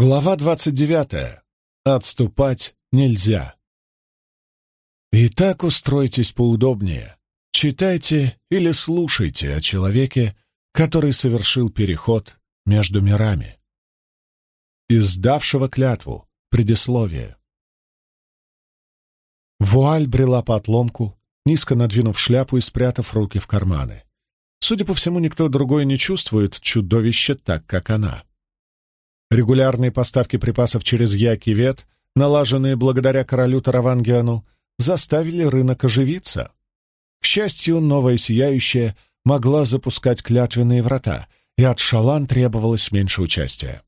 Глава двадцать девятая. Отступать нельзя. Итак, устройтесь поудобнее. Читайте или слушайте о человеке, который совершил переход между мирами. Издавшего клятву. Предисловие. Вуаль брела по отломку, низко надвинув шляпу и спрятав руки в карманы. Судя по всему, никто другой не чувствует чудовище так, как она. Регулярные поставки припасов через Якивет, налаженные благодаря королю Таравангиану, заставили рынок оживиться. К счастью, новая сияющая могла запускать клятвенные врата, и от Шалан требовалось меньше участия.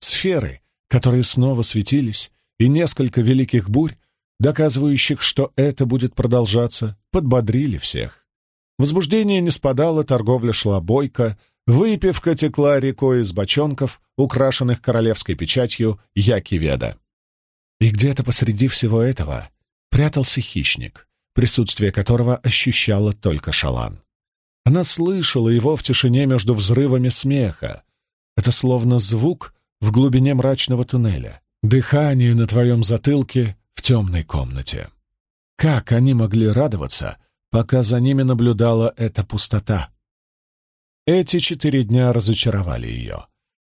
Сферы, которые снова светились, и несколько великих бурь, доказывающих, что это будет продолжаться, подбодрили всех. Возбуждение не спадало, торговля шла бойко, выпивка текла рекой из бочонков, украшенных королевской печатью Якиведа. И где-то посреди всего этого прятался хищник, присутствие которого ощущала только Шалан. Она слышала его в тишине между взрывами смеха. Это словно звук в глубине мрачного туннеля, дыхание на твоем затылке в темной комнате. Как они могли радоваться, пока за ними наблюдала эта пустота? Эти четыре дня разочаровали ее.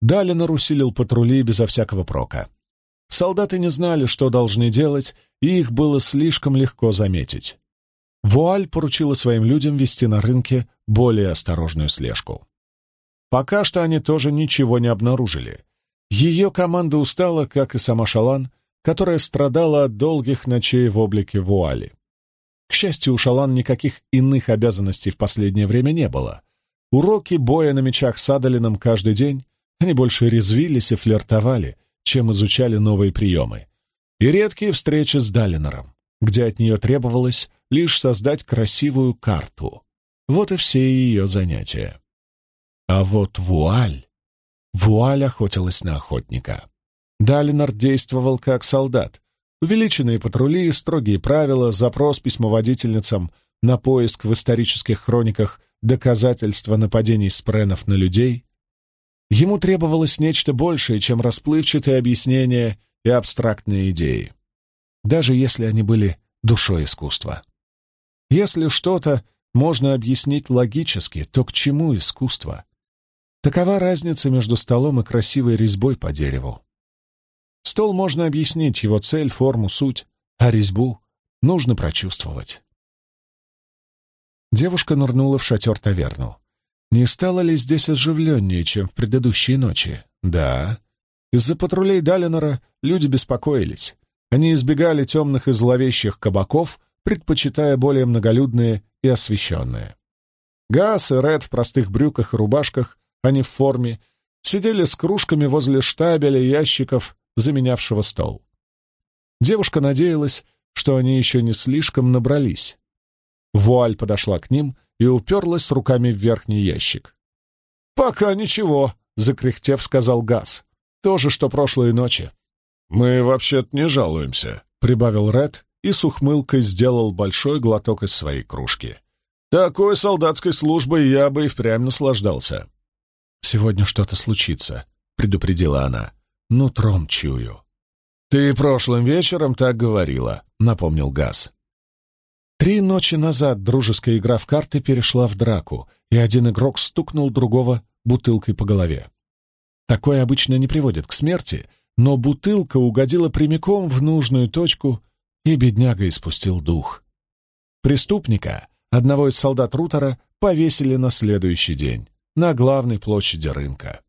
Далинор усилил патрули безо всякого прока. Солдаты не знали, что должны делать, и их было слишком легко заметить. Вуаль поручила своим людям вести на рынке более осторожную слежку. Пока что они тоже ничего не обнаружили. Ее команда устала, как и сама Шалан, которая страдала от долгих ночей в облике вуали. К счастью, у Шалан никаких иных обязанностей в последнее время не было. Уроки боя на мечах с Адалином каждый день, они больше резвились и флиртовали, чем изучали новые приемы. И редкие встречи с Далинором, где от нее требовалось лишь создать красивую карту. Вот и все ее занятия. А вот вуаль... Вуаль охотилась на охотника. Далинор действовал как солдат. Увеличенные патрули, строгие правила, запрос письмоводительницам на поиск в исторических хрониках доказательства нападений спренов на людей. Ему требовалось нечто большее, чем расплывчатые объяснения и абстрактные идеи, даже если они были душой искусства. Если что-то можно объяснить логически, то к чему искусство? Такова разница между столом и красивой резьбой по дереву. Стол можно объяснить, его цель, форму, суть, а резьбу нужно прочувствовать. Девушка нырнула в шатер таверну. Не стало ли здесь оживленнее, чем в предыдущие ночи? Да. Из-за патрулей Далинора люди беспокоились. Они избегали темных и зловещих кабаков, предпочитая более многолюдные и освещенные. Гас и Ред в простых брюках и рубашках, а не в форме, сидели с кружками возле штабеля ящиков, заменявшего стол. Девушка надеялась, что они еще не слишком набрались. Вуаль подошла к ним и уперлась руками в верхний ящик. «Пока ничего», — закряхтев, сказал Газ. «То же, что прошлые ночи». «Мы вообще-то не жалуемся», — прибавил Ред и с ухмылкой сделал большой глоток из своей кружки. «Такой солдатской службой я бы и впрямь наслаждался». «Сегодня что-то случится», — предупредила она. «Нутром чую». «Ты прошлым вечером так говорила», — напомнил Газ. Три ночи назад дружеская игра в карты перешла в драку, и один игрок стукнул другого бутылкой по голове. Такое обычно не приводит к смерти, но бутылка угодила прямиком в нужную точку, и бедняга испустил дух. Преступника, одного из солдат Рутера, повесили на следующий день, на главной площади рынка.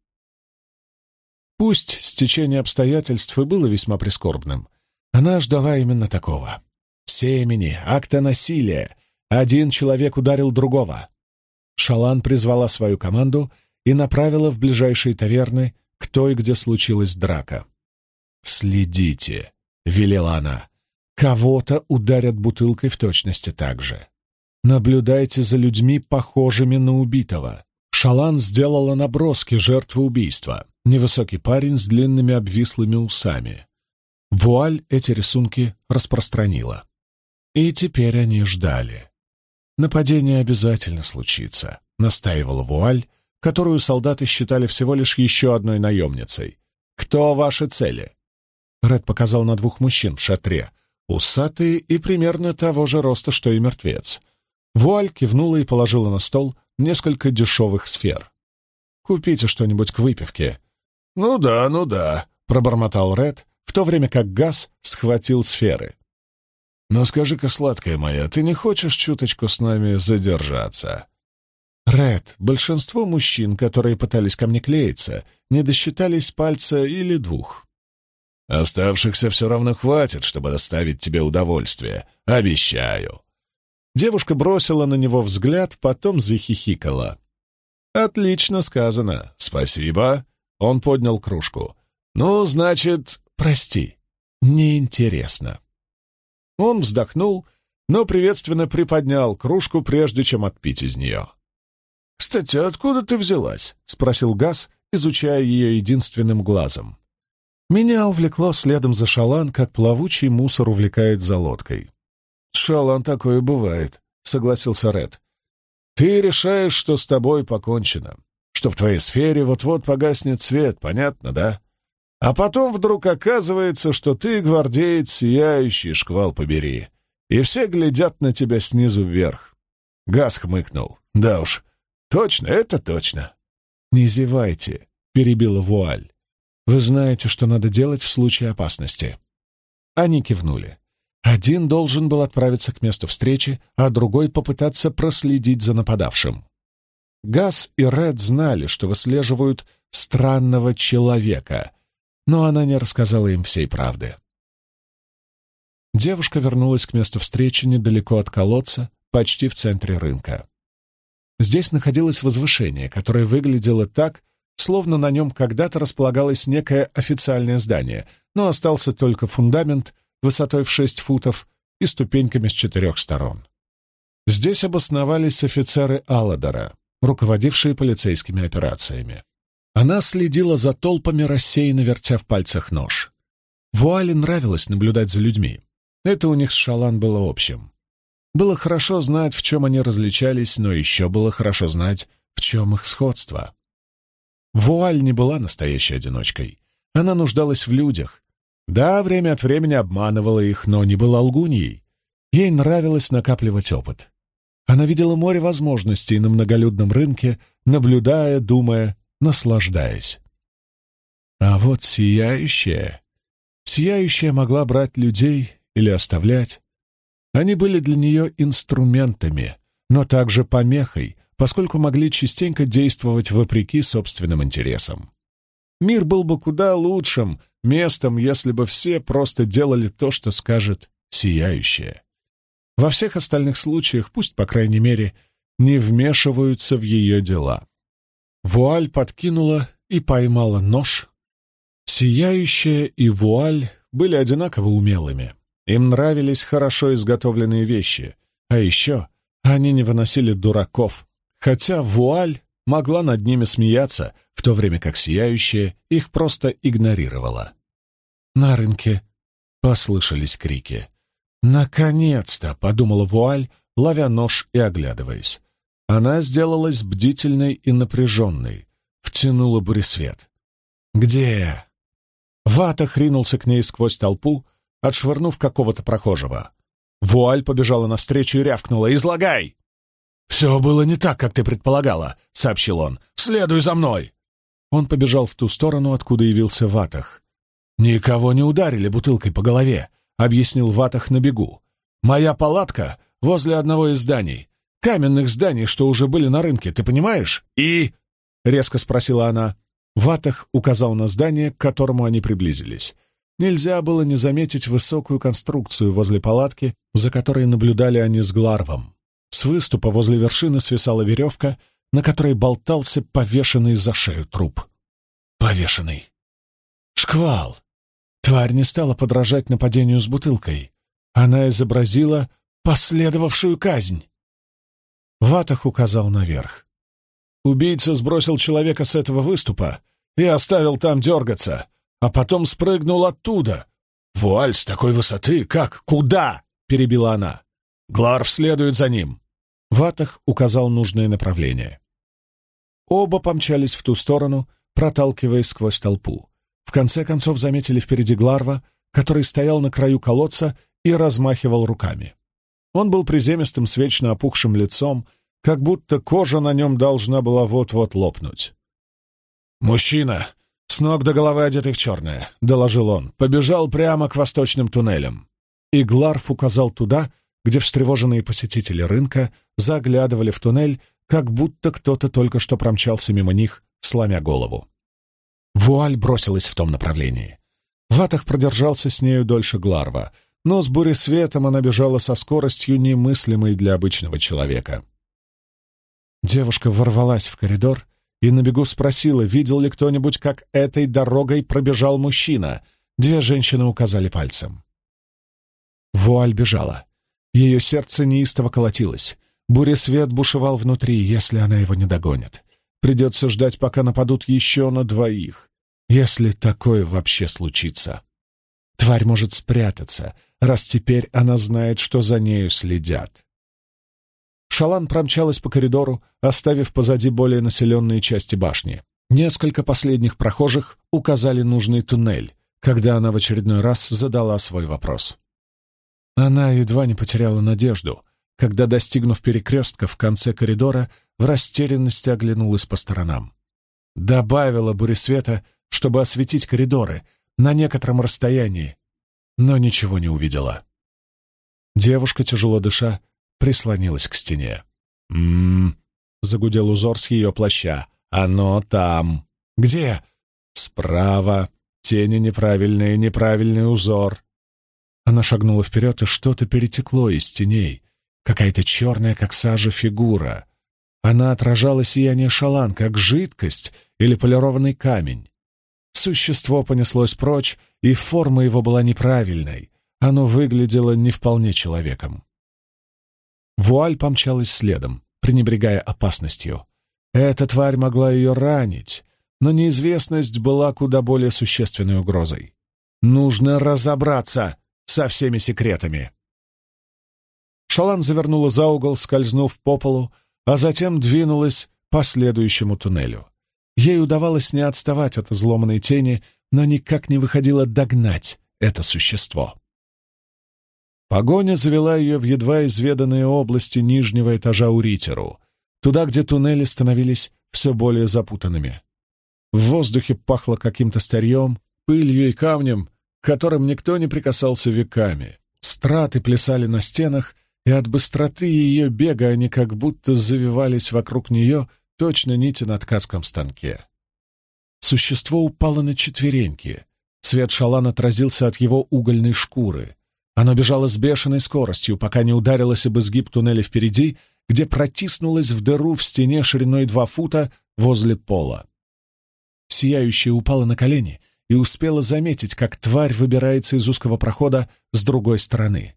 Пусть стечение обстоятельств и было весьма прискорбным, она ждала именно такого семени, акта насилия. Один человек ударил другого. Шалан призвала свою команду и направила в ближайшие таверны к той, где случилась драка. «Следите», — велела она. «Кого-то ударят бутылкой в точности так же. Наблюдайте за людьми, похожими на убитого». Шалан сделала наброски жертвы убийства. Невысокий парень с длинными обвислыми усами. Вуаль эти рисунки распространила. И теперь они ждали. «Нападение обязательно случится», — настаивала Вуаль, которую солдаты считали всего лишь еще одной наемницей. Кто ваши цели?» Ред показал на двух мужчин в шатре, усатые и примерно того же роста, что и мертвец. Вуаль кивнула и положила на стол несколько дешевых сфер. «Купите что-нибудь к выпивке». «Ну да, ну да», — пробормотал Ред, в то время как Газ схватил сферы. «Но скажи-ка, сладкая моя, ты не хочешь чуточку с нами задержаться?» «Ред, большинство мужчин, которые пытались ко мне клеиться, не досчитались пальца или двух». «Оставшихся все равно хватит, чтобы доставить тебе удовольствие. Обещаю». Девушка бросила на него взгляд, потом захихикала. «Отлично сказано. Спасибо». Он поднял кружку. «Ну, значит, прости. Неинтересно». Он вздохнул, но приветственно приподнял кружку, прежде чем отпить из нее. «Кстати, откуда ты взялась?» — спросил Газ, изучая ее единственным глазом. Меня увлекло следом за шалан, как плавучий мусор увлекает за лодкой. «Шалан такое бывает», — согласился Ред. «Ты решаешь, что с тобой покончено, что в твоей сфере вот-вот погаснет свет, понятно, да? А потом вдруг оказывается, что ты гвардеец, сияющий, шквал побери, и все глядят на тебя снизу вверх». Газ хмыкнул. «Да уж, точно, это точно». «Не зевайте», — перебила вуаль. «Вы знаете, что надо делать в случае опасности». Они кивнули. Один должен был отправиться к месту встречи, а другой попытаться проследить за нападавшим. Газ и Ред знали, что выслеживают странного человека, но она не рассказала им всей правды. Девушка вернулась к месту встречи недалеко от колодца, почти в центре рынка. Здесь находилось возвышение, которое выглядело так, словно на нем когда-то располагалось некое официальное здание, но остался только фундамент высотой в шесть футов и ступеньками с четырех сторон. Здесь обосновались офицеры Алладора, руководившие полицейскими операциями. Она следила за толпами, рассеянно вертя в пальцах нож. Вуале нравилось наблюдать за людьми. Это у них с Шалан было общим. Было хорошо знать, в чем они различались, но еще было хорошо знать, в чем их сходство. Вуаль не была настоящей одиночкой. Она нуждалась в людях, да, время от времени обманывала их, но не была лгуньей. Ей нравилось накапливать опыт. Она видела море возможностей на многолюдном рынке, наблюдая, думая, наслаждаясь. А вот сияющая... Сияющая могла брать людей или оставлять. Они были для нее инструментами, но также помехой, поскольку могли частенько действовать вопреки собственным интересам. Мир был бы куда лучшим, местом, если бы все просто делали то, что скажет сияющее. Во всех остальных случаях, пусть, по крайней мере, не вмешиваются в ее дела. Вуаль подкинула и поймала нож. Сияющая и вуаль были одинаково умелыми. Им нравились хорошо изготовленные вещи, а еще они не выносили дураков, хотя вуаль могла над ними смеяться, в то время как сияющая их просто игнорировала. На рынке послышались крики. «Наконец-то!» — подумала Вуаль, ловя нож и оглядываясь. Она сделалась бдительной и напряженной, втянула буресвет. «Где?» Вата хринулся к ней сквозь толпу, отшвырнув какого-то прохожего. Вуаль побежала навстречу и рявкнула «Излагай!» «Все было не так, как ты предполагала», — сообщил он. «Следуй за мной!» Он побежал в ту сторону, откуда явился Ватах. «Никого не ударили бутылкой по голове», — объяснил Ватах на бегу. «Моя палатка возле одного из зданий. Каменных зданий, что уже были на рынке, ты понимаешь? И...» — резко спросила она. Ватах указал на здание, к которому они приблизились. Нельзя было не заметить высокую конструкцию возле палатки, за которой наблюдали они с Гларвом. С выступа возле вершины свисала веревка, на которой болтался повешенный за шею труп. Повешенный. Шквал. Тварь не стала подражать нападению с бутылкой. Она изобразила последовавшую казнь. Ватах указал наверх. Убийца сбросил человека с этого выступа и оставил там дергаться, а потом спрыгнул оттуда. «Вуаль с такой высоты, как? Куда?» — перебила она. «Гларв следует за ним». Ватах указал нужное направление. Оба помчались в ту сторону, проталкиваясь сквозь толпу. В конце концов заметили впереди Гларва, который стоял на краю колодца и размахивал руками. Он был приземистым с вечно опухшим лицом, как будто кожа на нем должна была вот-вот лопнуть. «Мужчина, с ног до головы одетый в черное», — доложил он, побежал прямо к восточным туннелям. И Гларф указал туда, где встревоженные посетители рынка заглядывали в туннель, как будто кто-то только что промчался мимо них, сломя голову. Вуаль бросилась в том направлении. Ватах продержался с нею дольше Гларва, но с буресветом она бежала со скоростью, немыслимой для обычного человека. Девушка ворвалась в коридор и на бегу спросила, видел ли кто-нибудь, как этой дорогой пробежал мужчина. Две женщины указали пальцем. Вуаль бежала. Ее сердце неистово колотилось. Буресвет бушевал внутри, если она его не догонит. Придется ждать, пока нападут еще на двоих, если такое вообще случится. Тварь может спрятаться, раз теперь она знает, что за нею следят. Шалан промчалась по коридору, оставив позади более населенные части башни. Несколько последних прохожих указали нужный туннель, когда она в очередной раз задала свой вопрос. Она едва не потеряла надежду, когда, достигнув перекрестка в конце коридора, в растерянности оглянулась по сторонам. Добавила буресвета, чтобы осветить коридоры на некотором расстоянии, но ничего не увидела. Девушка, тяжело дыша, прислонилась к стене. «М-м-м», загудел узор с ее плаща. «Оно там». «Где?» «Справа. Тени неправильные, неправильный узор». Она шагнула вперед, и что-то перетекло из теней. Какая-то черная, как сажа, фигура. Она отражала сияние шалан, как жидкость или полированный камень. Существо понеслось прочь, и форма его была неправильной. Оно выглядело не вполне человеком. Вуаль помчалась следом, пренебрегая опасностью. Эта тварь могла ее ранить, но неизвестность была куда более существенной угрозой. Нужно разобраться со всеми секретами. Шалан завернула за угол, скользнув по полу, а затем двинулась по следующему туннелю. Ей удавалось не отставать от изломанной тени, но никак не выходило догнать это существо. Погоня завела ее в едва изведанные области нижнего этажа Уритеру, туда, где туннели становились все более запутанными. В воздухе пахло каким-то старьем, пылью и камнем, к которым никто не прикасался веками. Страты плясали на стенах, и от быстроты ее бега они как будто завивались вокруг нее точно нити на ткацком станке. Существо упало на четвереньки. Свет шалан отразился от его угольной шкуры. Оно бежало с бешеной скоростью, пока не ударилось об изгиб туннеля впереди, где протиснулось в дыру в стене шириной два фута возле пола. Сияющее упало на колени и успела заметить, как тварь выбирается из узкого прохода с другой стороны.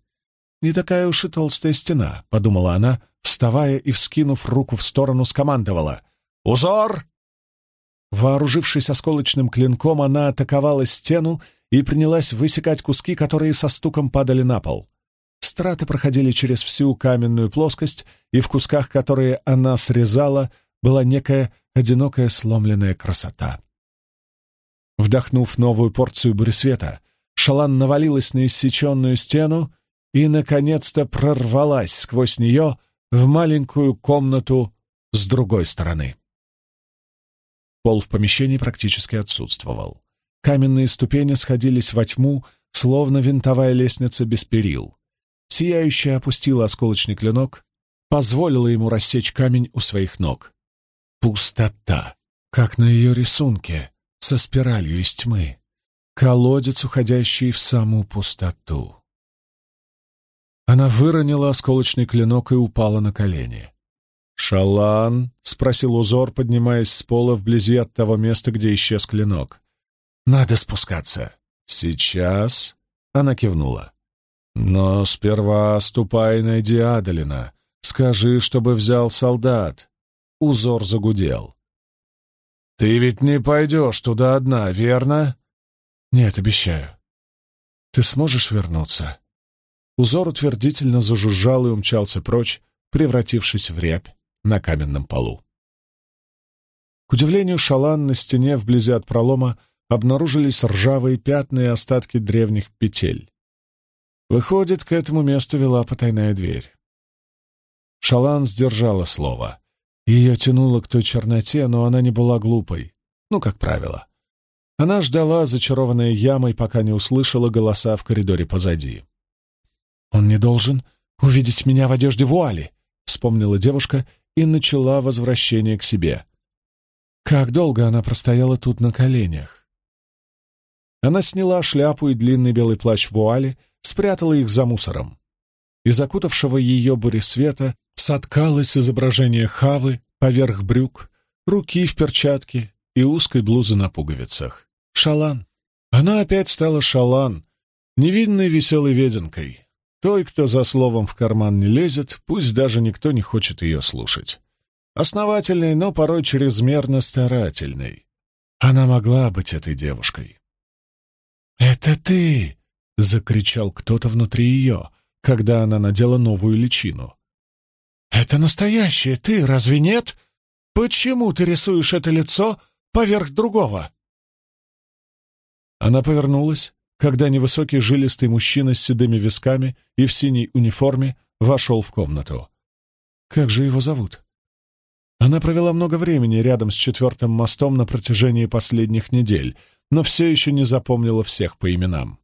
«Не такая уж и толстая стена», — подумала она, вставая и, вскинув руку в сторону, скомандовала. «Узор!» Вооружившись осколочным клинком, она атаковала стену и принялась высекать куски, которые со стуком падали на пол. Страты проходили через всю каменную плоскость, и в кусках, которые она срезала, была некая одинокая сломленная красота. Вдохнув новую порцию буресвета, Шалан навалилась на иссеченную стену и, наконец-то, прорвалась сквозь нее в маленькую комнату с другой стороны. Пол в помещении практически отсутствовал. Каменные ступени сходились во тьму, словно винтовая лестница без перил. Сияющая опустила осколочный клинок, позволила ему рассечь камень у своих ног. Пустота, как на ее рисунке, со спиралью из тьмы. Колодец, уходящий в саму пустоту. Она выронила осколочный клинок и упала на колени. «Шалан?» — спросил узор, поднимаясь с пола вблизи от того места, где исчез клинок. «Надо спускаться». «Сейчас?» — она кивнула. «Но сперва ступай найди Адалина. Скажи, чтобы взял солдат». Узор загудел. «Ты ведь не пойдешь туда одна, верно?» «Нет, обещаю». «Ты сможешь вернуться?» Узор утвердительно зажужжал и умчался прочь, превратившись в рябь на каменном полу. К удивлению Шалан на стене вблизи от пролома обнаружились ржавые пятна и остатки древних петель. Выходит, к этому месту вела потайная дверь. Шалан сдержала слово. Ее тянуло к той черноте, но она не была глупой. Ну, как правило. Она ждала, зачарованная ямой, пока не услышала голоса в коридоре позади. «Он не должен увидеть меня в одежде вуали», — вспомнила девушка и начала возвращение к себе. Как долго она простояла тут на коленях? Она сняла шляпу и длинный белый плащ вуали, спрятала их за мусором. Из окутавшего ее бури света соткалось изображение Хавы поверх брюк, руки в перчатке и узкой блузы на пуговицах. Шалан. Она опять стала шалан, невинной веселой веденкой, той, кто за словом в карман не лезет, пусть даже никто не хочет ее слушать. Основательной, но порой чрезмерно старательной. Она могла быть этой девушкой. «Это ты!» — закричал кто-то внутри ее, когда она надела новую личину. «Это настоящее ты, разве нет? Почему ты рисуешь это лицо поверх другого?» Она повернулась, когда невысокий жилистый мужчина с седыми висками и в синей униформе вошел в комнату. «Как же его зовут?» Она провела много времени рядом с четвертым мостом на протяжении последних недель, но все еще не запомнила всех по именам.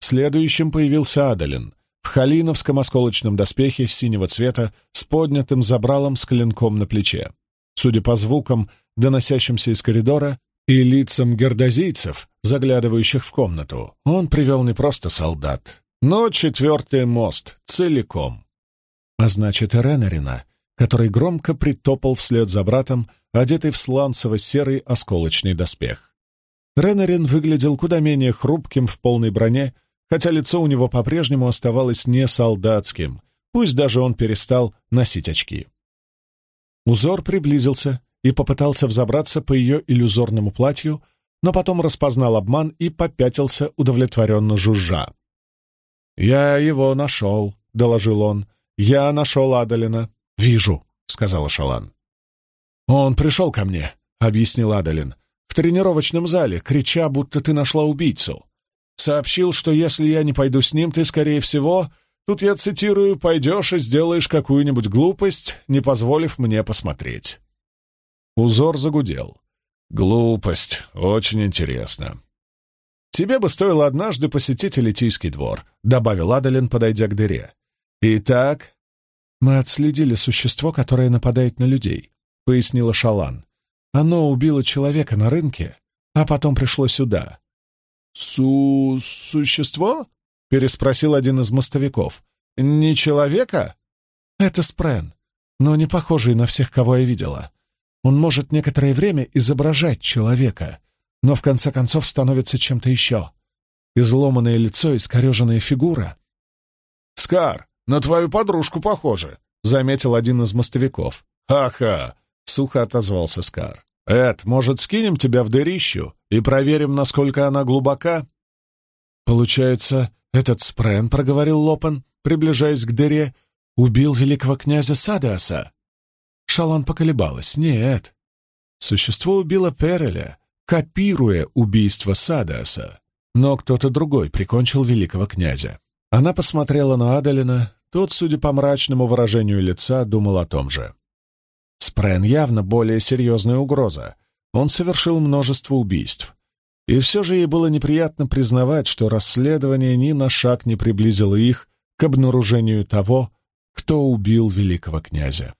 Следующим появился Адалин в халиновском осколочном доспехе синего цвета с поднятым забралом с клинком на плече. Судя по звукам, доносящимся из коридора, и лицам гердозийцев, заглядывающих в комнату, он привел не просто солдат, но четвертый мост целиком. А значит, и Ренарина, который громко притопал вслед за братом, одетый в сланцево-серый осколочный доспех. Ренарин выглядел куда менее хрупким в полной броне, хотя лицо у него по-прежнему оставалось не солдатским, пусть даже он перестал носить очки. Узор приблизился и попытался взобраться по ее иллюзорному платью, но потом распознал обман и попятился удовлетворенно жужжа. «Я его нашел», — доложил он. «Я нашел Адалина». «Вижу», — сказала Шалан. «Он пришел ко мне», — объяснил Адалин, — «в тренировочном зале, крича, будто ты нашла убийцу. Сообщил, что если я не пойду с ним, ты, скорее всего, тут я цитирую, пойдешь и сделаешь какую-нибудь глупость, не позволив мне посмотреть». Узор загудел. «Глупость. Очень интересно». «Тебе бы стоило однажды посетить Элитийский двор», — добавил Адалин, подойдя к дыре. «Итак...» «Мы отследили существо, которое нападает на людей», — пояснила Шалан. «Оно убило человека на рынке, а потом пришло сюда». «Су... существо?» — переспросил один из мостовиков. «Не человека?» «Это Спрен, но не похожий на всех, кого я видела. Он может некоторое время изображать человека, но в конце концов становится чем-то еще. Изломанное лицо, искореженная фигура. «Скар, на твою подружку похоже», — заметил один из мостовиков. «Ха-ха!» — сухо отозвался Скар. «Эд, может, скинем тебя в дырищу и проверим, насколько она глубока?» «Получается, этот Спрен, — проговорил Лопен, приближаясь к дыре, — убил великого князя Садаса?» Шалан поколебалась. Нет. Существо убило Переля, копируя убийство Садаса. Но кто-то другой прикончил великого князя. Она посмотрела на Адалина, тот, судя по мрачному выражению лица, думал о том же. Спрен явно более серьезная угроза. Он совершил множество убийств. И все же ей было неприятно признавать, что расследование ни на шаг не приблизило их к обнаружению того, кто убил великого князя.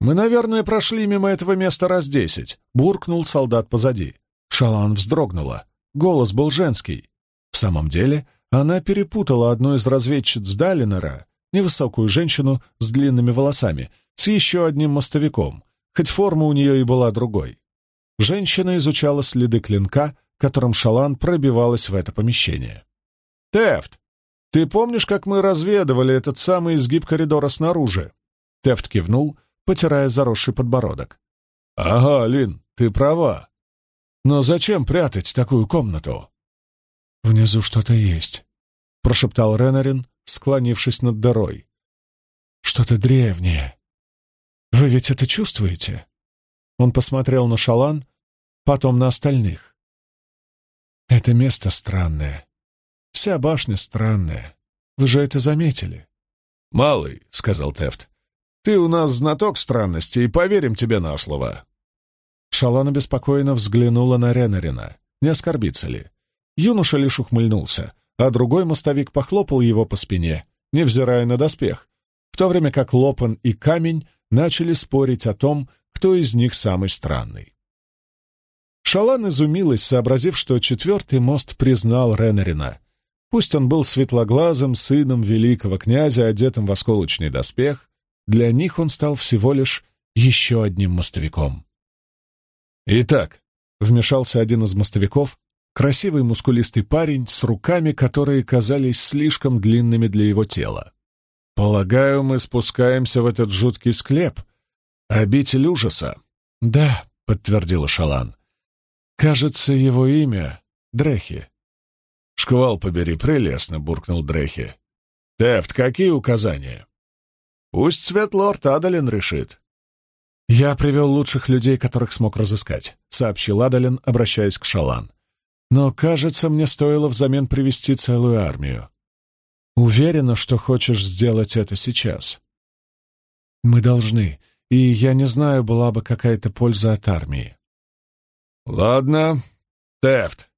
«Мы, наверное, прошли мимо этого места раз десять», — буркнул солдат позади. Шалан вздрогнула. Голос был женский. В самом деле, она перепутала одну из разведчиц Далинера, невысокую женщину с длинными волосами, с еще одним мостовиком, хоть форма у нее и была другой. Женщина изучала следы клинка, которым Шалан пробивалась в это помещение. «Тефт, ты помнишь, как мы разведывали этот самый изгиб коридора снаружи?» Тефт кивнул — потирая заросший подбородок. «Ага, Лин, ты права. Но зачем прятать такую комнату?» «Внизу что-то есть», — прошептал Ренарин, склонившись над дырой. «Что-то древнее. Вы ведь это чувствуете?» Он посмотрел на Шалан, потом на остальных. Это место странное. Вся башня странная. Вы же это заметили?» «Малый», — сказал Тефт, — «ты у нас знаток странностей, поверим тебе на слово». Шалана беспокойно взглянула на Ренарина. Не оскорбится ли? Юноша лишь ухмыльнулся, а другой мостовик похлопал его по спине, невзирая на доспех, в то время как Лопан и Камень начали спорить о том, кто из них самый странный. Шалан изумилась, сообразив, что четвертый мост признал Ренарина. Пусть он был светлоглазым сыном великого князя, одетым в осколочный доспех, для них он стал всего лишь еще одним мостовиком. «Итак», — вмешался один из мостовиков, красивый мускулистый парень с руками, которые казались слишком длинными для его тела. «Полагаю, мы спускаемся в этот жуткий склеп. Обитель ужаса». «Да», — подтвердила Шалан. «Кажется, его имя — Дрехи». «Шквал побери, прелестно», — буркнул Дрехи. «Тефт, какие указания?» «Пусть Светлорд Адалин решит». «Я привел лучших людей, которых смог разыскать», — сообщил Адалин, обращаясь к Шалан. «Но, кажется, мне стоило взамен привести целую армию. Уверена, что хочешь сделать это сейчас?» «Мы должны, и я не знаю, была бы какая-то польза от армии». «Ладно, Тефт,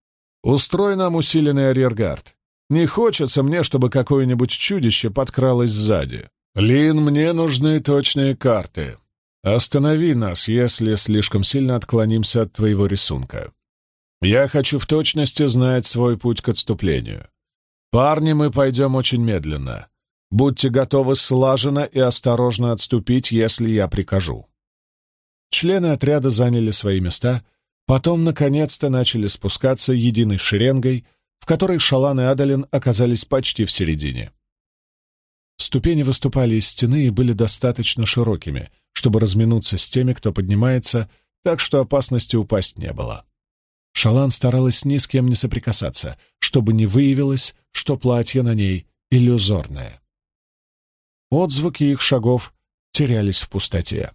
устрой нам усиленный арьергард. Не хочется мне, чтобы какое-нибудь чудище подкралось сзади. Лин, мне нужны точные карты. Останови нас, если слишком сильно отклонимся от твоего рисунка. Я хочу в точности знать свой путь к отступлению. Парни, мы пойдем очень медленно. Будьте готовы слаженно и осторожно отступить, если я прикажу». Члены отряда заняли свои места, потом, наконец-то, начали спускаться единой шеренгой, в которой Шалан и Адалин оказались почти в середине. Ступени выступали из стены и были достаточно широкими, чтобы разминуться с теми, кто поднимается, так что опасности упасть не было. Шалан старалась ни с кем не соприкасаться, чтобы не выявилось, что платье на ней иллюзорное. Отзвуки их шагов терялись в пустоте.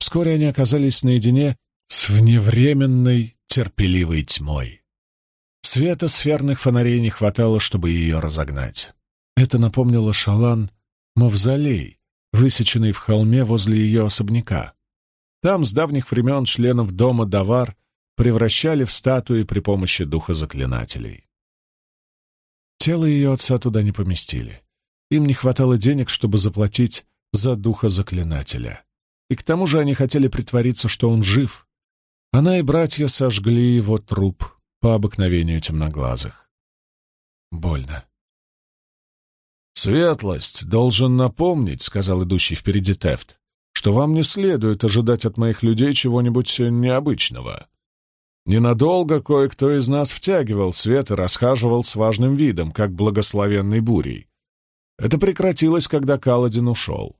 Вскоре они оказались наедине с вневременной терпеливой тьмой. Света сферных фонарей не хватало, чтобы ее разогнать. Это напомнило Шалан мавзолей, высеченный в холме возле ее особняка. Там с давних времен членов дома Давар превращали в статуи при помощи духа заклинателей. Тело ее отца туда не поместили. Им не хватало денег, чтобы заплатить за духа заклинателя. И к тому же они хотели притвориться, что он жив. Она и братья сожгли его труп по обыкновению темноглазых. Больно. «Светлость должен напомнить», — сказал идущий впереди Тефт, «что вам не следует ожидать от моих людей чего-нибудь необычного. Ненадолго кое-кто из нас втягивал свет и расхаживал с важным видом, как благословенный бурей. Это прекратилось, когда Каладин ушел.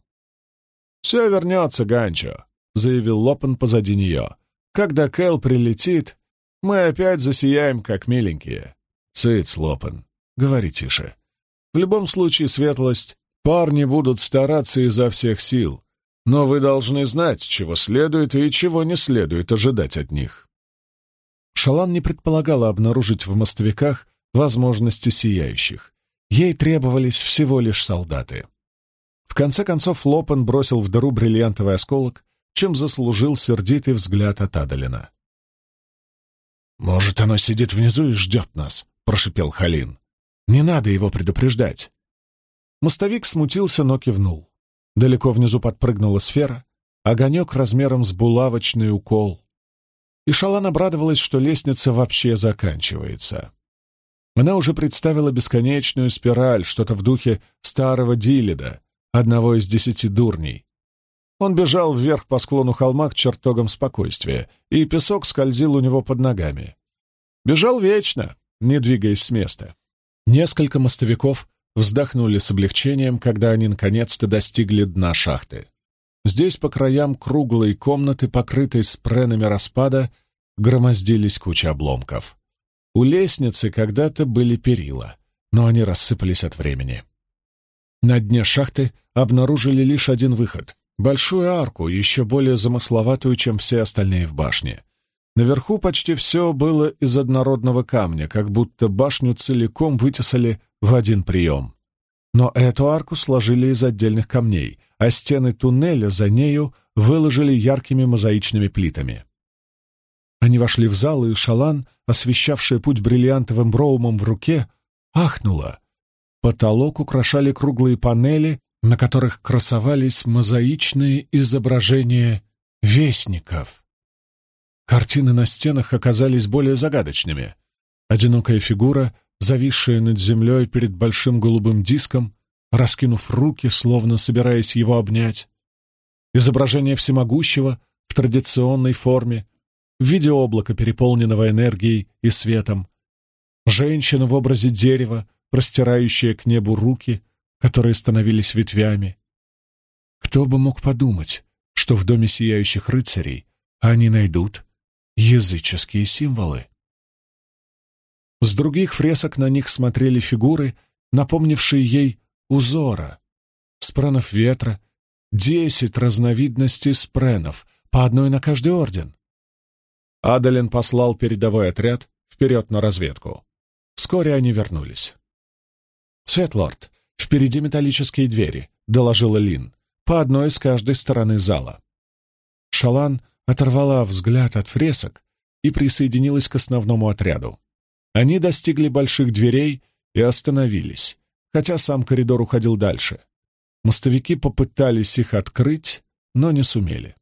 «Все вернется, Ганчо», — заявил Лопен позади нее. «Когда Кэл прилетит, мы опять засияем, как миленькие». «Цыц, Лопен, говори тише. В любом случае, светлость, парни будут стараться изо всех сил, но вы должны знать, чего следует и чего не следует ожидать от них». Шалан не предполагала обнаружить в мостовиках возможности сияющих. Ей требовались всего лишь солдаты. В конце концов Лопен бросил в дыру бриллиантовый осколок, чем заслужил сердитый взгляд от Адалина. «Может, оно сидит внизу и ждет нас», — прошипел Халин. «Не надо его предупреждать». Мостовик смутился, но кивнул. Далеко внизу подпрыгнула сфера, огонек размером с булавочный укол и Шалан обрадовалась, что лестница вообще заканчивается. Она уже представила бесконечную спираль, что-то в духе старого Дилида, одного из десяти дурней. Он бежал вверх по склону холма к чертогам спокойствия, и песок скользил у него под ногами. Бежал вечно, не двигаясь с места. Несколько мостовиков вздохнули с облегчением, когда они наконец-то достигли дна шахты. Здесь по краям круглой комнаты, покрытой спренами распада, громоздились куча обломков. У лестницы когда-то были перила, но они рассыпались от времени. На дне шахты обнаружили лишь один выход — большую арку, еще более замысловатую, чем все остальные в башне. Наверху почти все было из однородного камня, как будто башню целиком вытесали в один прием. Но эту арку сложили из отдельных камней, а стены туннеля за нею выложили яркими мозаичными плитами. Они вошли в зал, и Шалан, освещавшая путь бриллиантовым броумом в руке, ахнула. Потолок украшали круглые панели, на которых красовались мозаичные изображения вестников. Картины на стенах оказались более загадочными. Одинокая фигура, зависшая над землей перед большим голубым диском, раскинув руки, словно собираясь его обнять. Изображение всемогущего в традиционной форме, в виде облака, переполненного энергией и светом. Женщина в образе дерева, простирающая к небу руки, которые становились ветвями. Кто бы мог подумать, что в доме сияющих рыцарей они найдут языческие символы? С других фресок на них смотрели фигуры, напомнившие ей узора, спренов ветра, десять разновидностей спренов, по одной на каждый орден. Адалин послал передовой отряд вперед на разведку. Вскоре они вернулись. «Светлорд, впереди металлические двери», — доложила Лин, по одной с каждой стороны зала. Шалан оторвала взгляд от фресок и присоединилась к основному отряду. Они достигли больших дверей и остановились, хотя сам коридор уходил дальше. Мостовики попытались их открыть, но не сумели.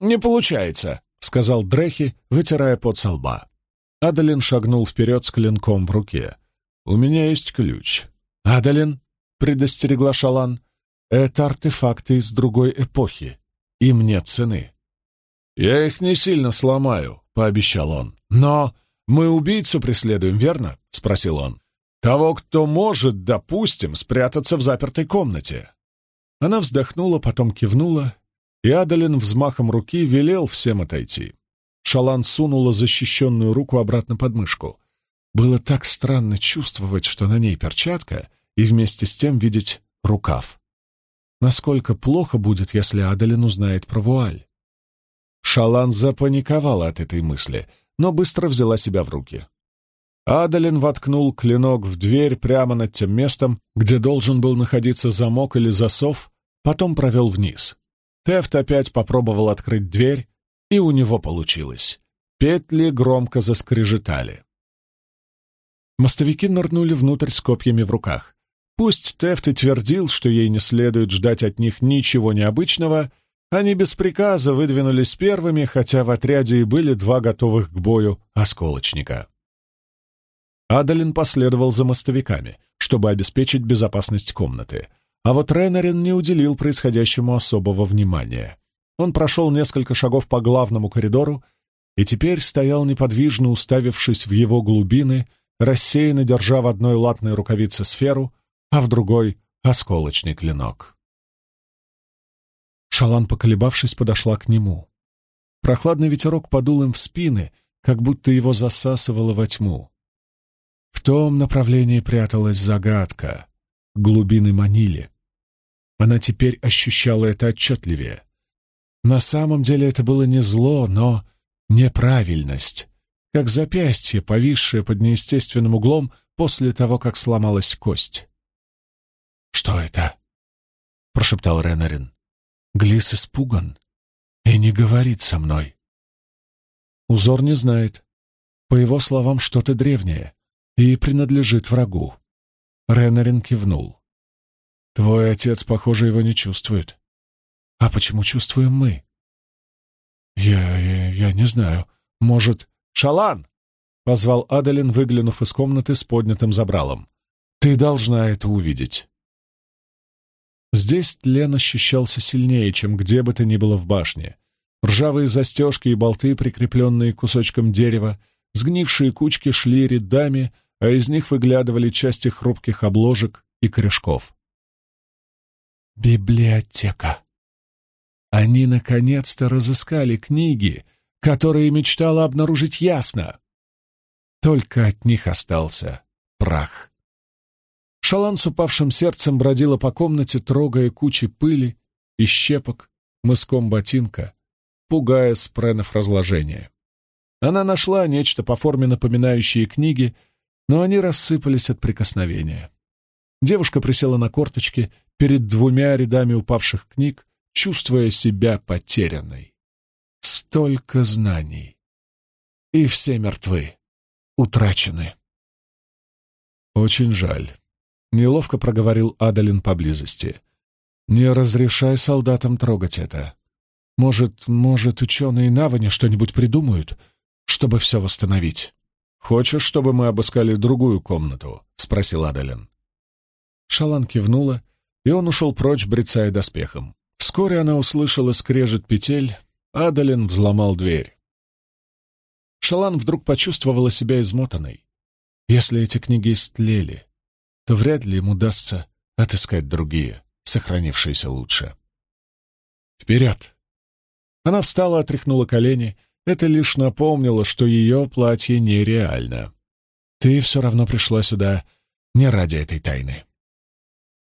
«Не получается», — сказал Дрехи, вытирая пот со лба. Адалин шагнул вперед с клинком в руке. «У меня есть ключ». «Адалин», — предостерегла Шалан, — «это артефакты из другой эпохи. Им нет цены». «Я их не сильно сломаю», — пообещал он. «Но мы убийцу преследуем, верно?» — спросил он. «Того, кто может, допустим, спрятаться в запертой комнате». Она вздохнула, потом кивнула, и Адалин взмахом руки велел всем отойти. Шалан сунула защищенную руку обратно под мышку. Было так странно чувствовать, что на ней перчатка, и вместе с тем видеть рукав. Насколько плохо будет, если Адалин узнает про вуаль? Шалан запаниковала от этой мысли, но быстро взяла себя в руки. Адалин воткнул клинок в дверь прямо над тем местом, где должен был находиться замок или засов, потом провел вниз. Тефт опять попробовал открыть дверь, и у него получилось. Петли громко заскрежетали. Мостовики нырнули внутрь с копьями в руках. Пусть Тефт и твердил, что ей не следует ждать от них ничего необычного, они без приказа выдвинулись первыми, хотя в отряде и были два готовых к бою осколочника. Адалин последовал за мостовиками, чтобы обеспечить безопасность комнаты, а вот Ренарин не уделил происходящему особого внимания. Он прошел несколько шагов по главному коридору и теперь стоял неподвижно, уставившись в его глубины, рассеянно держа в одной латной рукавице сферу, а в другой — осколочный клинок. Шалан, поколебавшись, подошла к нему. Прохладный ветерок подул им в спины, как будто его засасывало во тьму. В том направлении пряталась загадка. Глубины манили. Она теперь ощущала это отчетливее. На самом деле это было не зло, но неправильность, как запястье, повисшее под неестественным углом после того, как сломалась кость. «Что это?» — прошептал Ренарин. Глис испуган и не говорит со мной. Узор не знает. По его словам, что-то древнее и принадлежит врагу. Ренарин кивнул. Твой отец, похоже, его не чувствует. А почему чувствуем мы? Я... я, я не знаю. Может... Шалан! — позвал Адалин, выглянув из комнаты с поднятым забралом. «Ты должна это увидеть». Здесь тлен ощущался сильнее, чем где бы то ни было в башне. Ржавые застежки и болты, прикрепленные кусочком дерева, сгнившие кучки шли рядами, а из них выглядывали части хрупких обложек и корешков. Библиотека. Они наконец-то разыскали книги, которые мечтала обнаружить ясно. Только от них остался прах. Шалан с упавшим сердцем бродила по комнате, трогая кучи пыли и щепок мыском ботинка, пугая спренов разложения. Она нашла нечто по форме напоминающее книги, но они рассыпались от прикосновения. Девушка присела на корточки перед двумя рядами упавших книг, чувствуя себя потерянной. Столько знаний. И все мертвы, утрачены. «Очень жаль», — неловко проговорил Адалин поблизости. «Не разрешай солдатам трогать это. Может, может, ученые Навани что-нибудь придумают, чтобы все восстановить?» «Хочешь, чтобы мы обыскали другую комнату?» — спросил Адалин. Шалан кивнула, и он ушел прочь, брецая доспехом. Вскоре она услышала скрежет петель, Адалин взломал дверь. Шалан вдруг почувствовала себя измотанной. Если эти книги истлели, то вряд ли им удастся отыскать другие, сохранившиеся лучше. «Вперед!» Она встала, отряхнула колени. Это лишь напомнило, что ее платье нереально. «Ты все равно пришла сюда не ради этой тайны».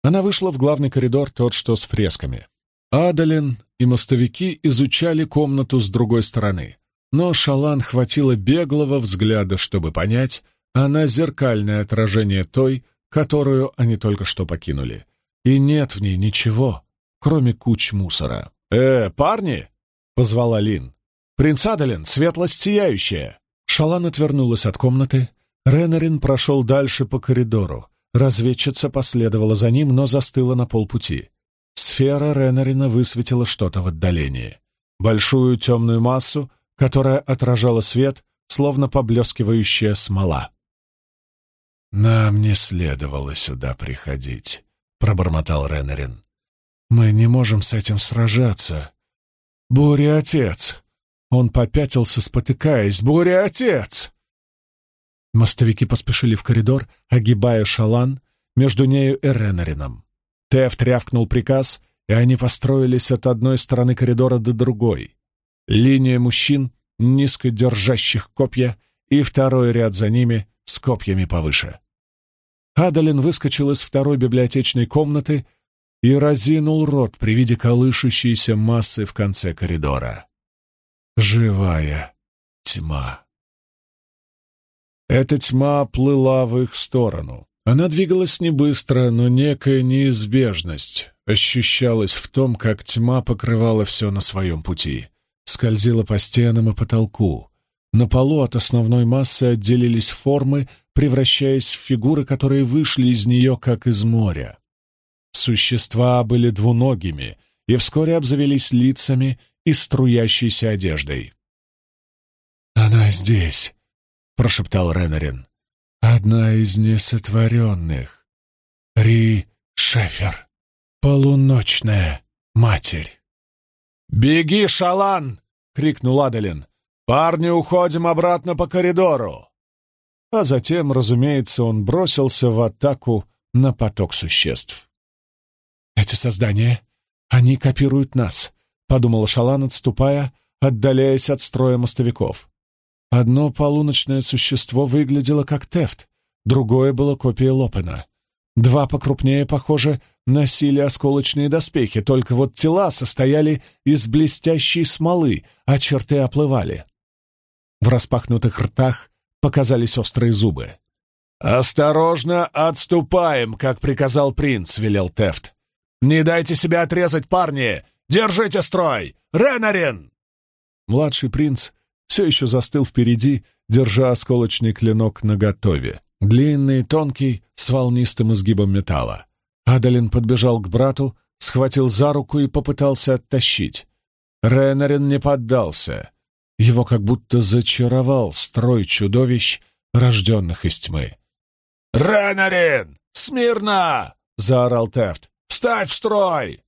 Она вышла в главный коридор, тот, что с фресками. Адалин и мостовики изучали комнату с другой стороны, но Шалан хватило беглого взгляда, чтобы понять, она зеркальное отражение той, которую они только что покинули. И нет в ней ничего, кроме куч мусора. «Э, парни!» — позвала Лин. «Принц Адалин, светлость сияющая!» Шалан отвернулась от комнаты. Ренарин прошел дальше по коридору. Разведчица последовала за ним, но застыла на полпути. Сфера Ренарина высветила что-то в отдалении. Большую темную массу, которая отражала свет, словно поблескивающая смола. «Нам не следовало сюда приходить», — пробормотал Ренарин. «Мы не можем с этим сражаться. Буря, отец!» Он попятился, спотыкаясь. «Буря, отец!» Мостовики поспешили в коридор, огибая шалан между нею и Реннарином. Тефт рявкнул приказ, и они построились от одной стороны коридора до другой. Линия мужчин, низко держащих копья, и второй ряд за ними с копьями повыше. Адалин выскочил из второй библиотечной комнаты и разинул рот при виде колышущейся массы в конце коридора. Живая тьма. Эта тьма плыла в их сторону. Она двигалась не быстро, но некая неизбежность ощущалась в том, как тьма покрывала все на своем пути, скользила по стенам и потолку. На полу от основной массы отделились формы, превращаясь в фигуры, которые вышли из нее, как из моря. Существа были двуногими и вскоре обзавелись лицами и струящейся одеждой. «Она здесь!» прошептал Ренарин. «Одна из несотворенных. Ри Шефер. Полуночная матерь». «Беги, Шалан!» — крикнул Адалин. «Парни, уходим обратно по коридору!» А затем, разумеется, он бросился в атаку на поток существ. «Эти создания, они копируют нас», — подумала Шалан, отступая, отдаляясь от строя мостовиков. Одно полуночное существо выглядело как Тефт, другое было копией Лопена. Два покрупнее, похоже, носили осколочные доспехи, только вот тела состояли из блестящей смолы, а черты оплывали. В распахнутых ртах показались острые зубы. «Осторожно отступаем, как приказал принц», — велел Тефт. «Не дайте себя отрезать, парни! Держите строй! Ренарин!» Младший принц все еще застыл впереди, держа осколочный клинок наготове. Длинный, тонкий, с волнистым изгибом металла. Адалин подбежал к брату, схватил за руку и попытался оттащить. Ренарин не поддался. Его как будто зачаровал строй чудовищ, рожденных из тьмы. «Ренарин! Смирно!» — заорал Тефт. «Встать в строй!»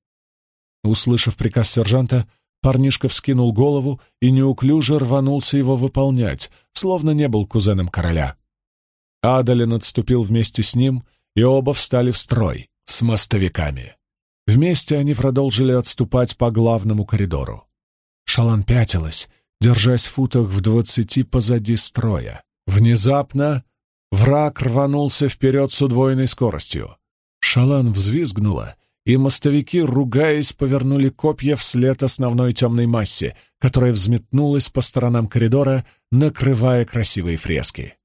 Услышав приказ сержанта, Парнишка вскинул голову и неуклюже рванулся его выполнять, словно не был кузеном короля. Адалин отступил вместе с ним, и оба встали в строй с мостовиками. Вместе они продолжили отступать по главному коридору. Шалан пятилась, держась в футах в двадцати позади строя. Внезапно враг рванулся вперед с удвоенной скоростью. Шалан взвизгнула и мостовики, ругаясь, повернули копья вслед основной темной массе, которая взметнулась по сторонам коридора, накрывая красивые фрески.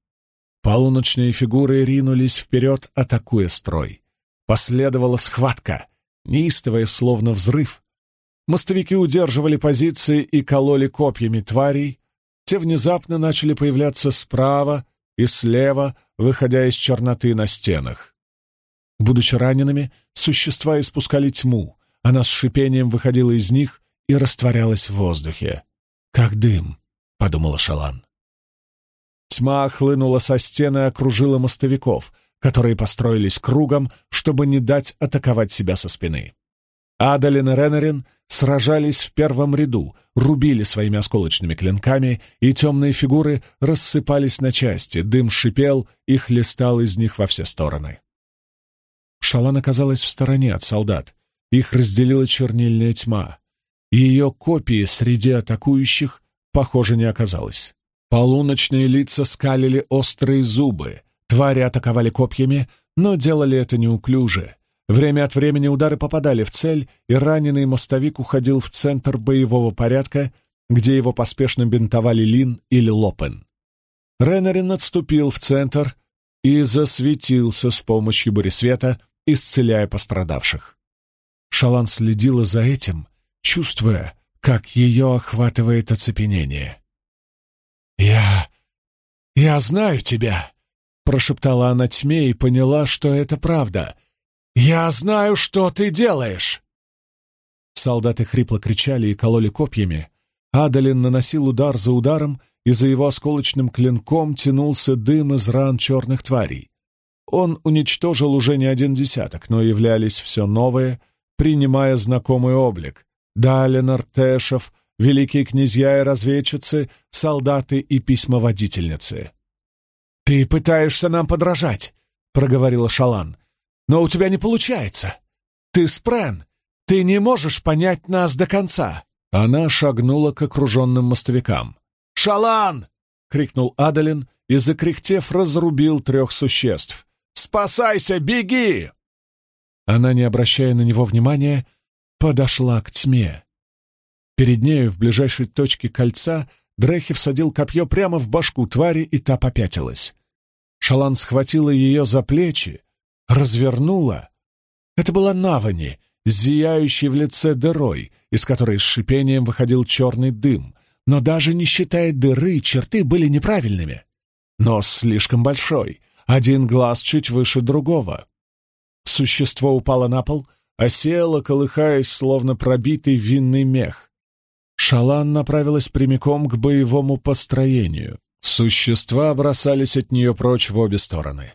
Полуночные фигуры ринулись вперед, атакуя строй. Последовала схватка, неистовая, словно взрыв. Мостовики удерживали позиции и кололи копьями тварей. Те внезапно начали появляться справа и слева, выходя из черноты на стенах. Будучи ранеными, существа испускали тьму, она с шипением выходила из них и растворялась в воздухе. «Как дым», — подумала Шалан. Тьма хлынула со стены и окружила мостовиков, которые построились кругом, чтобы не дать атаковать себя со спины. Адалин и Ренарин сражались в первом ряду, рубили своими осколочными клинками, и темные фигуры рассыпались на части, дым шипел и хлестал из них во все стороны. Шалан оказалась в стороне от солдат. Их разделила чернильная тьма. Ее копии среди атакующих, похоже, не оказалось. Полуночные лица скалили острые зубы, твари атаковали копьями, но делали это неуклюже. Время от времени удары попадали в цель, и раненый мостовик уходил в центр боевого порядка, где его поспешно бинтовали Лин или Лопен. Ренарин отступил в центр и засветился с помощью буресвета, исцеляя пострадавших. Шалан следила за этим, чувствуя, как ее охватывает оцепенение. «Я... я знаю тебя!» — прошептала она тьме и поняла, что это правда. «Я знаю, что ты делаешь!» Солдаты хрипло кричали и кололи копьями. Адалин наносил удар за ударом, и за его осколочным клинком тянулся дым из ран черных тварей. Он уничтожил уже не один десяток, но являлись все новые, принимая знакомый облик. Далинор, Тэшев, великие князья и разведчицы, солдаты и письмоводительницы. «Ты пытаешься нам подражать», — проговорила Шалан, — «но у тебя не получается. Ты спрен, ты не можешь понять нас до конца». Она шагнула к окруженным мостовикам. «Шалан!» — крикнул Адалин и, закряхтев, разрубил трех существ. «Спасайся! Беги!» Она, не обращая на него внимания, подошла к тьме. Перед нею, в ближайшей точке кольца, Дрехи всадил копье прямо в башку твари, и та попятилась. Шалан схватила ее за плечи, развернула. Это была Навани, зияющий в лице дырой, из которой с шипением выходил черный дым. Но даже не считая дыры, черты были неправильными. Нос слишком большой, один глаз чуть выше другого. Существо упало на пол, осело, колыхаясь, словно пробитый винный мех. Шалан направилась прямиком к боевому построению. Существа бросались от нее прочь в обе стороны.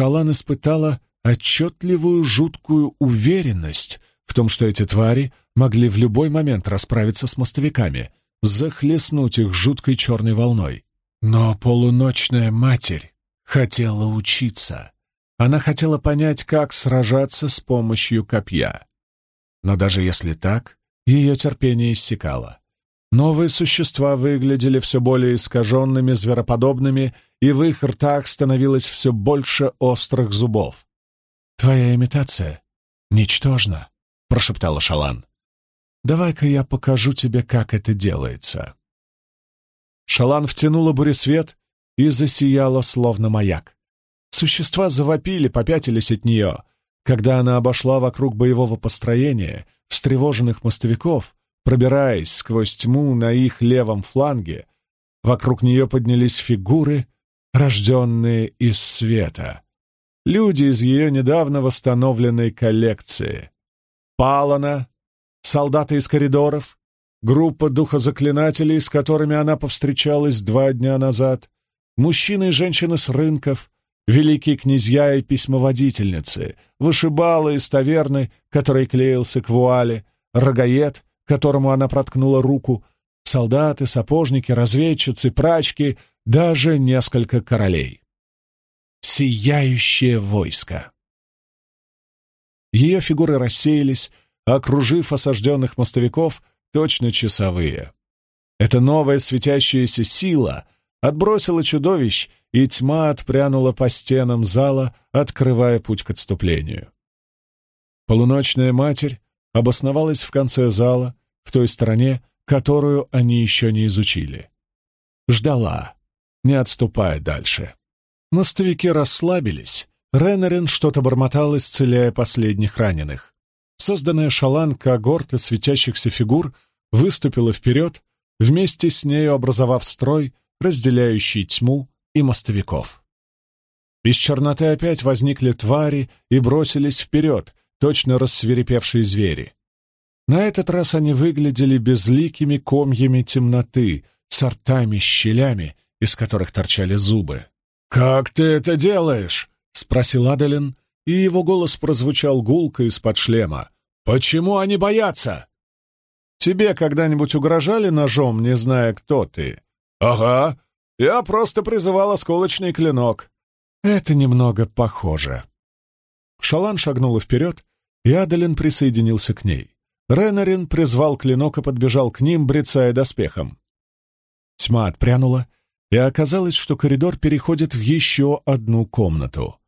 Шалан испытала отчетливую жуткую уверенность в том, что эти твари могли в любой момент расправиться с мостовиками, захлестнуть их жуткой черной волной. Но полуночная матерь хотела учиться. Она хотела понять, как сражаться с помощью копья. Но даже если так, ее терпение иссякало. Новые существа выглядели все более искаженными, звероподобными, и в их ртах становилось все больше острых зубов. «Твоя имитация ничтожна», — прошептала Шалан. «Давай-ка я покажу тебе, как это делается». Шалан втянула буресвет и засияла, словно маяк. Существа завопили, попятились от нее. Когда она обошла вокруг боевого построения, встревоженных мостовиков, Пробираясь сквозь тьму на их левом фланге, вокруг нее поднялись фигуры, рожденные из света. Люди из ее недавно восстановленной коллекции. Палана, солдаты из коридоров, группа духозаклинателей, с которыми она повстречалась два дня назад, мужчины и женщины с рынков, великие князья и письмоводительницы, вышибалы из таверны, который клеился к вуале, рогаед, которому она проткнула руку, солдаты, сапожники, разведчицы, прачки, даже несколько королей. Сияющее войско. Ее фигуры рассеялись, окружив осажденных мостовиков, точно часовые. Эта новая светящаяся сила отбросила чудовищ, и тьма отпрянула по стенам зала, открывая путь к отступлению. Полуночная матерь обосновалась в конце зала, в той стороне, которую они еще не изучили. Ждала, не отступая дальше. Мостовики расслабились. Реннерин что-то бормотал, исцеляя последних раненых. Созданная шалан когорта светящихся фигур выступила вперед, вместе с нею образовав строй, разделяющий тьму и мостовиков. Из черноты опять возникли твари и бросились вперед, точно рассверепевшие звери. На этот раз они выглядели безликими комьями темноты, сортами, щелями, из которых торчали зубы. «Как ты это делаешь?» — спросил Адалин, и его голос прозвучал гулко из-под шлема. «Почему они боятся?» «Тебе когда-нибудь угрожали ножом, не зная, кто ты?» «Ага, я просто призывал осколочный клинок». «Это немного похоже». Шалан шагнула вперед, и Адалин присоединился к ней. Ренарин призвал клинок и подбежал к ним, брецая доспехом. Тьма отпрянула, и оказалось, что коридор переходит в еще одну комнату.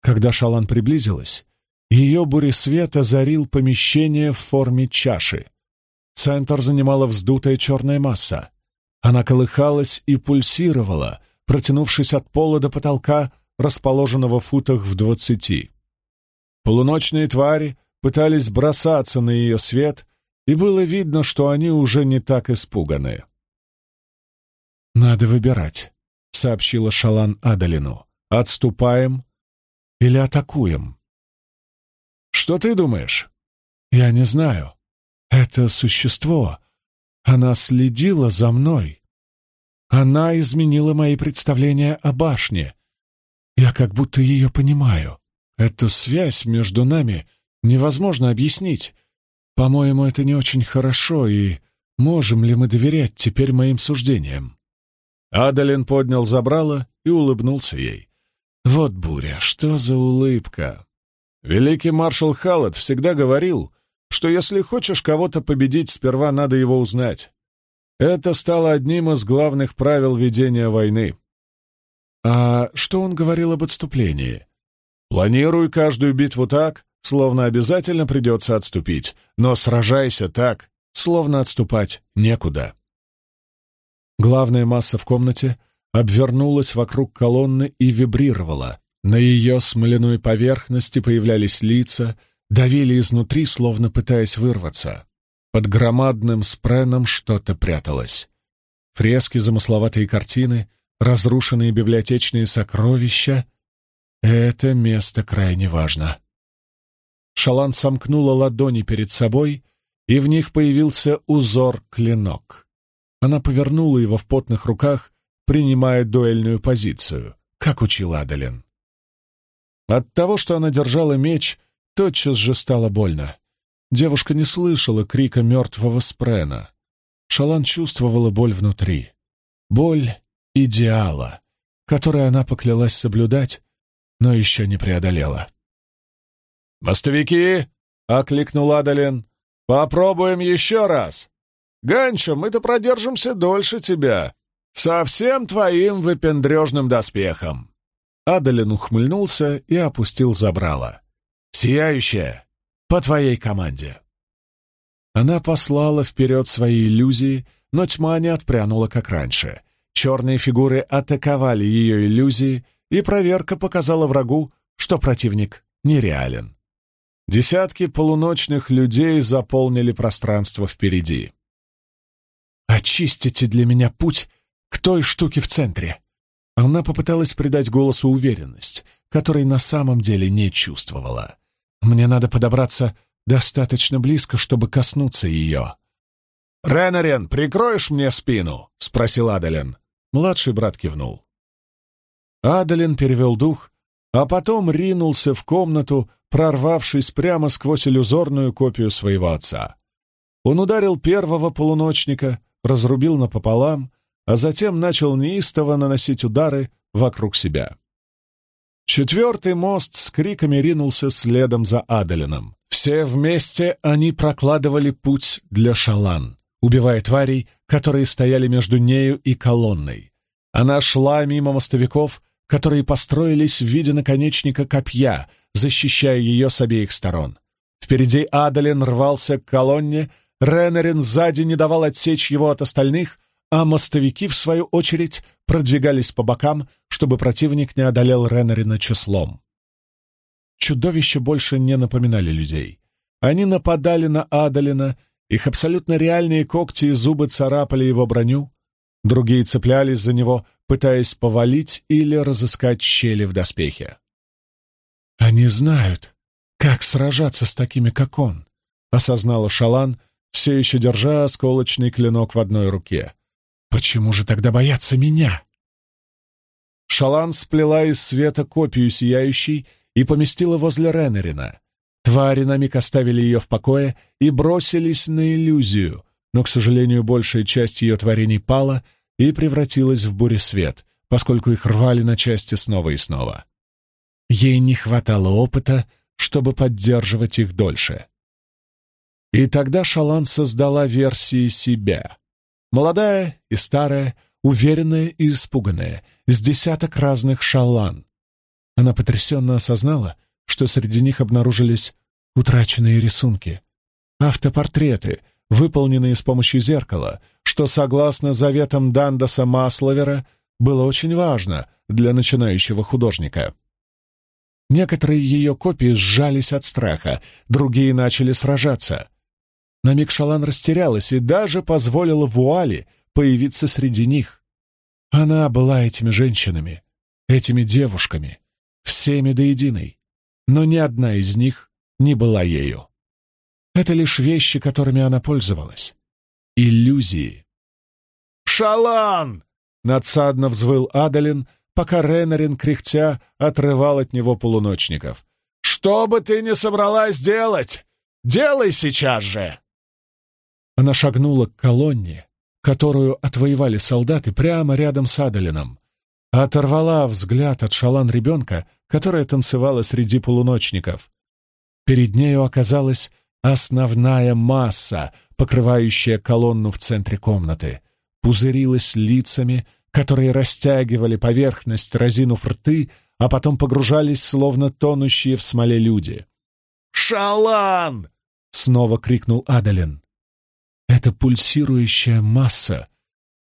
Когда Шалан приблизилась, ее буресвет озарил помещение в форме чаши. Центр занимала вздутая черная масса. Она колыхалась и пульсировала, протянувшись от пола до потолка, расположенного в футах в двадцати. Полуночные твари пытались бросаться на ее свет, и было видно, что они уже не так испуганы. «Надо выбирать», — сообщила Шалан Адалину. «Отступаем или атакуем?» «Что ты думаешь?» «Я не знаю. Это существо. Она следила за мной. Она изменила мои представления о башне. Я как будто ее понимаю. Эту связь между нами невозможно объяснить. По-моему, это не очень хорошо, и можем ли мы доверять теперь моим суждениям?» Адалин поднял забрало и улыбнулся ей. «Вот буря, что за улыбка!» Великий маршал Халлет всегда говорил, что если хочешь кого-то победить, сперва надо его узнать. Это стало одним из главных правил ведения войны. А что он говорил об отступлении? Планируй каждую битву так, словно обязательно придется отступить, но сражайся так, словно отступать некуда. Главная масса в комнате обвернулась вокруг колонны и вибрировала. На ее смоляной поверхности появлялись лица, давили изнутри, словно пытаясь вырваться. Под громадным спреном что-то пряталось. Фрески, замысловатые картины, разрушенные библиотечные сокровища — это место крайне важно. Шалан сомкнула ладони перед собой, и в них появился узор-клинок. Она повернула его в потных руках, принимая дуэльную позицию, как учил Адалин. От того, что она держала меч, тотчас же стало больно. Девушка не слышала крика мертвого спрена. Шалан чувствовала боль внутри. Боль идеала, который она поклялась соблюдать, но еще не преодолела. «Мостовики!» — окликнул Адалин. «Попробуем еще раз! Ганчо, мы-то продержимся дольше тебя! Со всем твоим выпендрежным доспехом!» Адалин ухмыльнулся и опустил забрало. «Сияющая! По твоей команде!» Она послала вперед свои иллюзии, но тьма не отпрянула, как раньше. Черные фигуры атаковали ее иллюзии, и проверка показала врагу, что противник нереален. Десятки полуночных людей заполнили пространство впереди. «Очистите для меня путь к той штуке в центре!» Она попыталась придать голосу уверенность, которой на самом деле не чувствовала. «Мне надо подобраться достаточно близко, чтобы коснуться ее». «Ренарен, прикроешь мне спину?» — спросил Адален. Младший брат кивнул. Адален перевел дух, а потом ринулся в комнату, прорвавшись прямо сквозь иллюзорную копию своего отца. Он ударил первого полуночника, разрубил напополам, а затем начал неистово наносить удары вокруг себя. Четвертый мост с криками ринулся следом за Адалином. Все вместе они прокладывали путь для шалан, убивая тварей, которые стояли между нею и колонной. Она шла мимо мостовиков, которые построились в виде наконечника копья, защищая ее с обеих сторон. Впереди Адалин рвался к колонне, Ренерин сзади не давал отсечь его от остальных, а мостовики, в свою очередь, продвигались по бокам, чтобы противник не одолел Ренерина числом. Чудовища больше не напоминали людей. Они нападали на Адалина, их абсолютно реальные когти и зубы царапали его броню, другие цеплялись за него, пытаясь повалить или разыскать щели в доспехе. «Они знают, как сражаться с такими, как он», — осознала Шалан, все еще держа осколочный клинок в одной руке. «Почему же тогда боятся меня?» Шалан сплела из света копию сияющей и поместила возле Ренерина. Твари на миг оставили ее в покое и бросились на иллюзию, но, к сожалению, большая часть ее творений пала и превратилась в буресвет, поскольку их рвали на части снова и снова. Ей не хватало опыта, чтобы поддерживать их дольше. И тогда Шалан создала версии себя. Молодая и старая, уверенная и испуганная, с десяток разных Шалан. Она потрясенно осознала, что среди них обнаружились утраченные рисунки, автопортреты, выполненные с помощью зеркала, что, согласно заветам Дандаса Масловера, было очень важно для начинающего художника. Некоторые ее копии сжались от страха, другие начали сражаться. На миг Шалан растерялась и даже позволила вуали появиться среди них. Она была этими женщинами, этими девушками, всеми до единой но ни одна из них не была ею. Это лишь вещи, которыми она пользовалась. Иллюзии. «Шалан!» — надсадно взвыл Адалин, пока Ренарин, кряхтя, отрывал от него полуночников. «Что бы ты ни собралась делать, делай сейчас же!» Она шагнула к колонне, которую отвоевали солдаты прямо рядом с Адалином, оторвала взгляд от шалан ребенка, которая танцевала среди полуночников. Перед нею оказалась основная масса, покрывающая колонну в центре комнаты, пузырилась лицами, которые растягивали поверхность, разинув рты, а потом погружались, словно тонущие в смоле люди. «Шалан!» — снова крикнул Адалин. Эта пульсирующая масса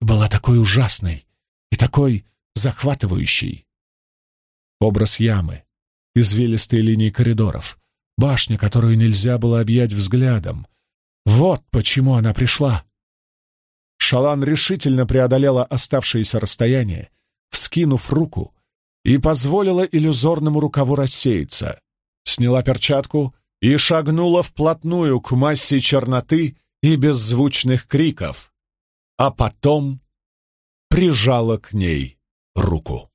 была такой ужасной и такой захватывающий. Образ ямы, извилистые линии коридоров, башня, которую нельзя было объять взглядом. Вот почему она пришла. Шалан решительно преодолела оставшееся расстояние, вскинув руку, и позволила иллюзорному рукаву рассеяться. Сняла перчатку и шагнула вплотную к массе черноты и беззвучных криков, а потом прижала к ней руку.